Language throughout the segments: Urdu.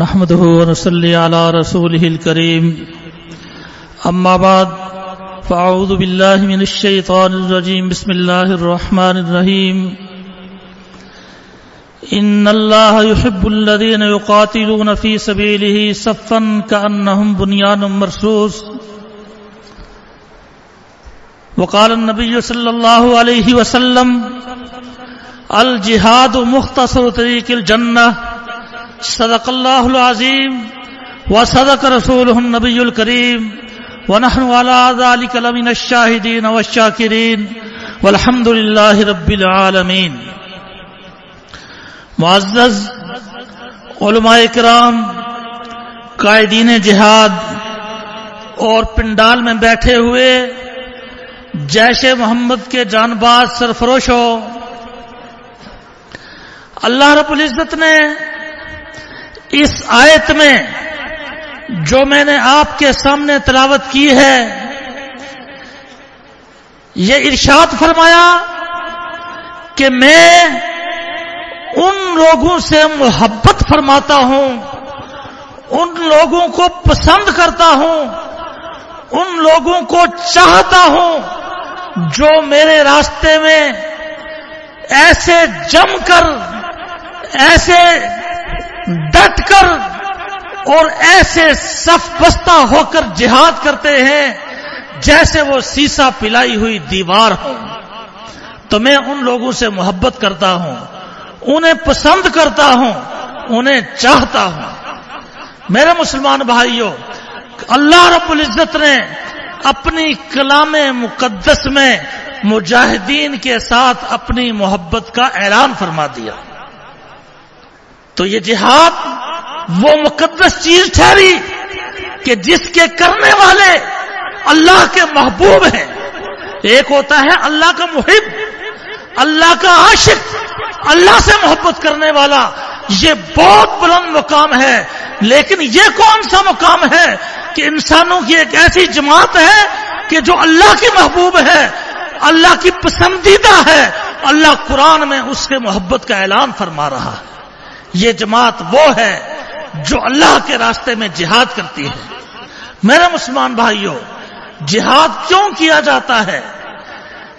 نحمده ونصلي على رسوله الكريم. أما بعد، فأعوذ بالله من الشيطان الرجيم. بسم الله الرحمن الرحيم. إن الله يحب الذين يقاتلون في سبيله صفا كأنهم بنيان مرصوص. وقال النبي صلى الله عليه وسلم، الجهاد مختصر طريق الجنة. صدق الله العظيم وصدق رسوله النبي الكريم ونحن على ذلك لمن الشاهدين والشاكرين والحمد لله رب العالمين معزز علماء کرام، قائدین جہاد اور پنڈال میں بیٹھے ہوئے جیش محمد کے جان باز سرفروش ہو، اللہ رب العزت نے اس آیت میں جو میں نے آپ کے سامنے تلاوت کی ہے، یہ ارشاد فرمایا کہ میں ان لوگوں سے محبت فرماتا ہوں، ان لوگوں کو پسند کرتا ہوں، ان لوگوں کو چاہتا ہوں جو میرے راستے میں ایسے جم کر، ایسے ڈٹ کر اور ایسے صف بستہ ہو کر جہاد کرتے ہیں جیسے وہ سیسا پلائی ہوئی دیوار ہو۔ تو میں ان لوگوں سے محبت کرتا ہوں، انہیں پسند کرتا ہوں، انہیں چاہتا ہوں۔ میرے مسلمان بھائیوں اللہ رب العزت نے اپنی کلام مقدس میں مجاہدین کے ساتھ اپنی محبت کا اعلان فرما دیا۔ تو یہ جہاد وہ مقدس چیز ٹھہری کہ جس کے کرنے والے اللہ کے محبوب ہیں۔ ایک ہوتا ہے اللہ کا محب، اللہ کا عاشق، اللہ سے محبت کرنے والا۔ یہ بہت بلند مقام ہے۔ لیکن یہ کون سا مقام ہے کہ انسانوں کی ایک ایسی جماعت ہے کہ جو اللہ کی محبوب ہے، اللہ کی پسندیدہ ہے۔ اللہ قرآن میں اس کے محبت کا اعلان فرما رہا ہے۔ یہ جماعت وہ ہے جو اللہ کے راستے میں جہاد کرتی ہے۔ میرے مسلمان بھائیوں جہاد کیوں کیا جاتا ہے؟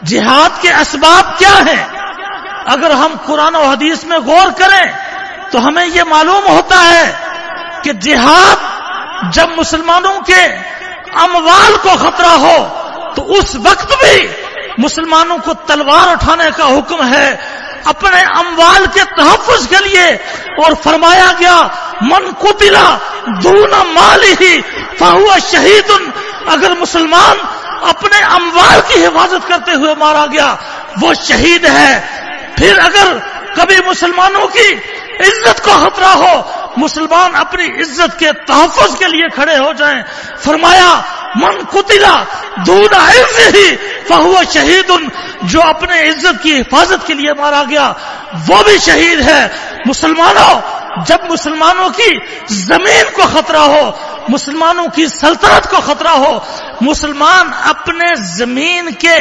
جہاد کے اسباب کیا ہیں؟ اگر ہم قرآن و حدیث میں غور کریں تو ہمیں یہ معلوم ہوتا ہے کہ جہاد جب مسلمانوں کے اموال کو خطرہ ہو تو اس وقت بھی مسلمانوں کو تلوار اٹھانے کا حکم ہے اپنے اموال کے تحفظ کے لیے اور فرمایا گیا، من قتلا دون مال ہی فہو شہید اگر مسلمان اپنے اموال کی حفاظت کرتے ہوئے مارا گیا، وہ شہید ہے۔ پھر اگر کبھی مسلمانوں کی عزت کو خطرہ ہو، مسلمان اپنی عزت کے تحفظ کے لیے کھڑے ہو جائیں۔ فرمایا، من قتلا دون عز ہی فہو شہید جو اپنے عزت کی حفاظت کے لیے مارا گیا، وہ بھی شہید ہے۔ مسلمانوں، جب مسلمانوں کی زمین کو خطرہ ہو، مسلمانوں کی سلطنت کو خطرہ ہو، مسلمان اپنے زمین کے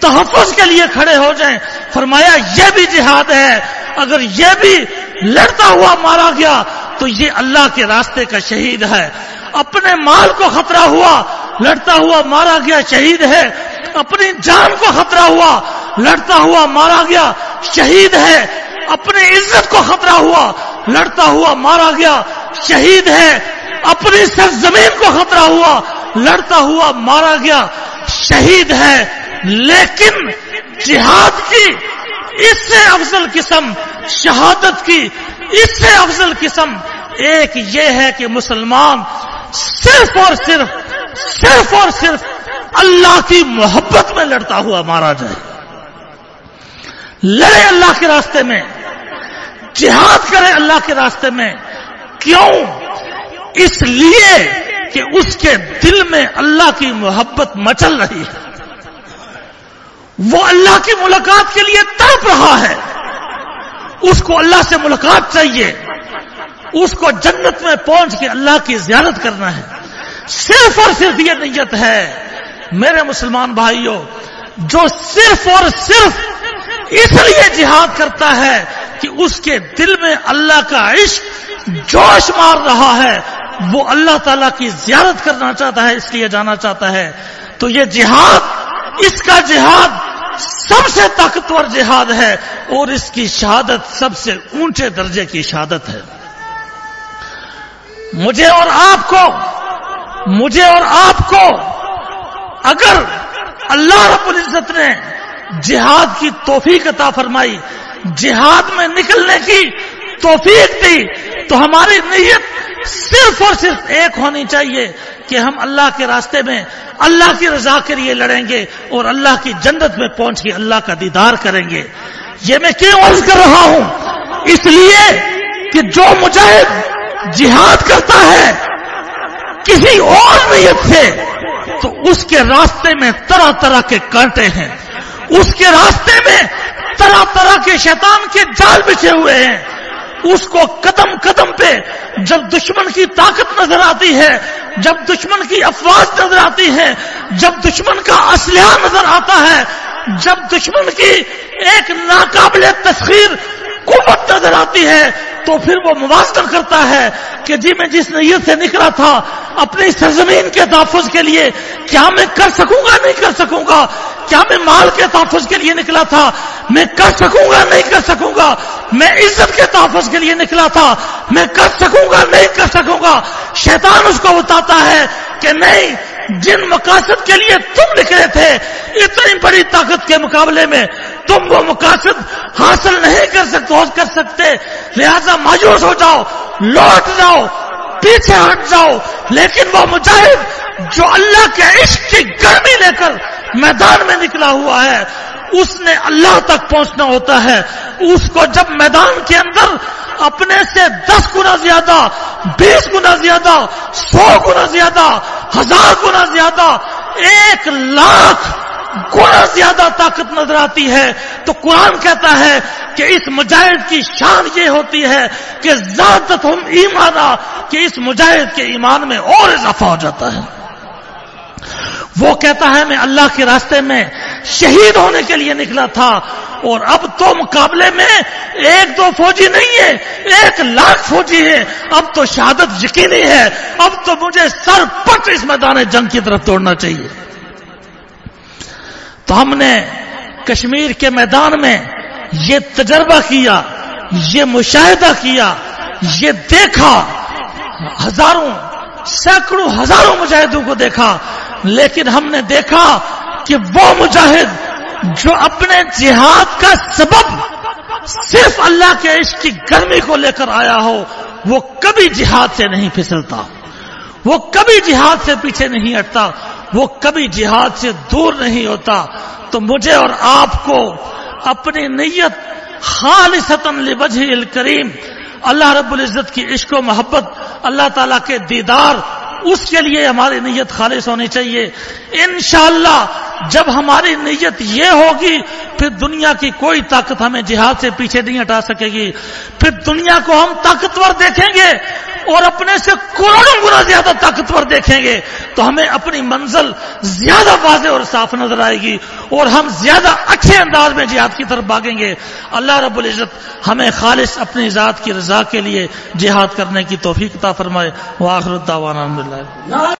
تحفظ کے لیے کھڑے ہو جائیں، فرمایا یہ بھی جہاد ہے۔ اگر یہ بھی لڑتا ہوا مارا گیا، تو یہ اللہ کے راستے کا شہید ہے۔ اپنے مال کو خطرہ ہوا، لڑتا ہوا مارا گیا، شہید ہے۔ اپنی جان کو خطرہ ہوا، لڑتا ہوا مارا گیا، شہید ہے، اپنی عزت کو خطرہ ہوا، لڑتا ہوا مارا گیا، شہید ہے، اپنی سرزمین کو خطرہ ہوا، لڑتا ہوا مارا گیا، شہید ہے، لیکن جہاد کی اس سے افضل قسم، شہادت کی اس سے افضل قسم ایک یہ ہے کہ مسلمان صرف اور صرف صرف اور صرف اللہ کی محبت میں لڑتا ہوا مارا جائے۔ لڑے اللہ کے راستے میں۔ جہاد کرے اللہ کے راستے میں۔ کیوں؟ اس لیے کہ اس کے دل میں اللہ کی محبت مچل رہی ہے۔ وہ اللہ کی ملاقات کے لیے تڑپ رہا ہے۔ اس کو اللہ سے ملاقات چاہیے۔ اس کو جنت میں پہنچ کے اللہ کی زیارت کرنا ہے۔ صرف اور صرف یہ نیت ہے میرے مسلمان بھائیوں جو صرف اور صرف اس لیے جہاد کرتا ہے کہ اس کے دل میں اللہ کا عشق جوش مار رہا ہے، وہ اللہ تعالیٰ کی زیارت کرنا چاہتا ہے، اس لیے جانا چاہتا ہے۔ تو یہ جہاد، اس کا جہاد سب سے طاقتور جہاد ہے اور اس کی شہادت سب سے اونچے درجے کی شہادت ہے۔ مجھے اور آپ کو، مجھے اور آپ کو اگر اللہ رب العزت نے جہاد کی توفیق عطا فرمائی، جہاد میں نکلنے کی توفیق دی، تو ہماری نیت صرف اور صرف ایک ہونی چاہیے کہ ہم اللہ کے راستے میں، اللہ کی رضا کے لیے لڑیں گے اور اللہ کی جنت میں پہنچ کے اللہ کا دیدار کریں گے۔ یہ میں کیوں عرض کر رہا ہوں؟ اس لیے کہ جو مجاہد جہاد کرتا ہے، کسی اور نیت سے اس کے راستے میں طرح طرح کے کانٹے ہیں۔ اس کے راستے میں طرح طرح کے شیطان کے جال بچھے ہوئے ہیں۔ اس کو قدم قدم پہ جب دشمن کی طاقت نظر آتی ہے، جب دشمن کی افواج نظر آتی ہے، جب دشمن کا اسلحہ نظر آتا ہے، جب دشمن کی ایک ناقابل تسخیر قوت نظر آتی ہے تو پھر وہ موازن کرتا ہے کہ جی میں جس نیت سے نکلا تھا، اپنی سرزمین کے تحفظ کے لیے، کیا میں کر سکوں گا، نہیں کر سکوں گا؟ کیا میں مال کے تحفظ کے لیے نکلا تھا؟ میں کر سکوں گا، نہیں کر سکوں گا؟ میں عزت کے تحفظ کے لیے نکلا تھا؟ میں کر سکوں گا، نہیں کر سکوں گا؟ شیطان اس کو بتاتا ہے کہ نہیں، جن مقاصد کے لیے تم نکلے تھے، اتنی بڑی طاقت کے مقابلے میں تم وہ مقاصد حاصل نہیں کر سکتے کر سکتے، لہذا مایوس ہو جاؤ، لوٹ جاؤ، پیچھے ہٹ جاؤ۔ لیکن وہ مجاہد جو اللہ کے عشق کی گرمی لے کر میدان میں نکلا ہوا ہے، اس نے اللہ تک پہنچنا ہوتا ہے۔ اس کو جب میدان کے اندر اپنے سے دس گنا زیادہ، بیس گنا زیادہ، سو گنا زیادہ، ہزار گنا زیادہ، ایک لاکھ گنا زیادہ طاقت نظر آتی ہے تو قرآن کہتا ہے کہ اس مجاہد کی شان یہ ہوتی ہے کہ زیادہ ہم ایمانا، کہ اس مجاہد کے ایمان میں اور اضافہ ہو جاتا ہے۔ وہ کہتا ہے میں اللہ کے راستے میں شہید ہونے کے لیے نکلا تھا اور اب تو مقابلے میں ایک دو فوجی نہیں ہے، ایک لاکھ فوجی ہے اب تو شہادت یقینی ہے، اب تو مجھے سر پٹ اس میدان جنگ کی طرف توڑنا چاہیے۔ تو ہم نے کشمیر کے میدان میں یہ تجربہ کیا، یہ مشاہدہ کیا، یہ دیکھا۔ ہزاروں، سینکڑوں، ہزاروں مجاہدوں کو دیکھا۔ لیکن ہم نے دیکھا کہ وہ مجاہد جو اپنے جہاد کا سبب صرف اللہ کے عشق کی گرمی کو لے کر آیا ہو، وہ کبھی جہاد سے نہیں پھسلتا۔ وہ کبھی جہاد سے پیچھے نہیں ہٹتا۔ وہ کبھی جہاد سے دور نہیں ہوتا، تو مجھے اور آپ کو اپنی نیت خالص لوجہ الکریم، اللہ رب العزت کی عشق و محبت، اللہ تعالیٰ کے دیدار، اس کے لیے ہماری نیت خالص ہونی چاہیے۔ انشاءاللہ جب ہماری نیت یہ ہوگی، پھر دنیا کی کوئی طاقت ہمیں جہاد سے پیچھے نہیں ہٹا سکے گی۔ پھر دنیا کو ہم طاقتور دیکھیں گے اور اپنے سے کروڑوں گنا زیادہ طاقتور دیکھیں گے تو ہمیں اپنی منزل زیادہ واضح اور صاف نظر آئے گی اور ہم زیادہ اچھے انداز میں جہاد کی طرف بھاگیں گے۔ اللہ رب العزت ہمیں خالص اپنی ذات کی رضا کے لیے جہاد کرنے کی توفیق عطا فرمائے۔ واخر الدعوانا الحمدللہ۔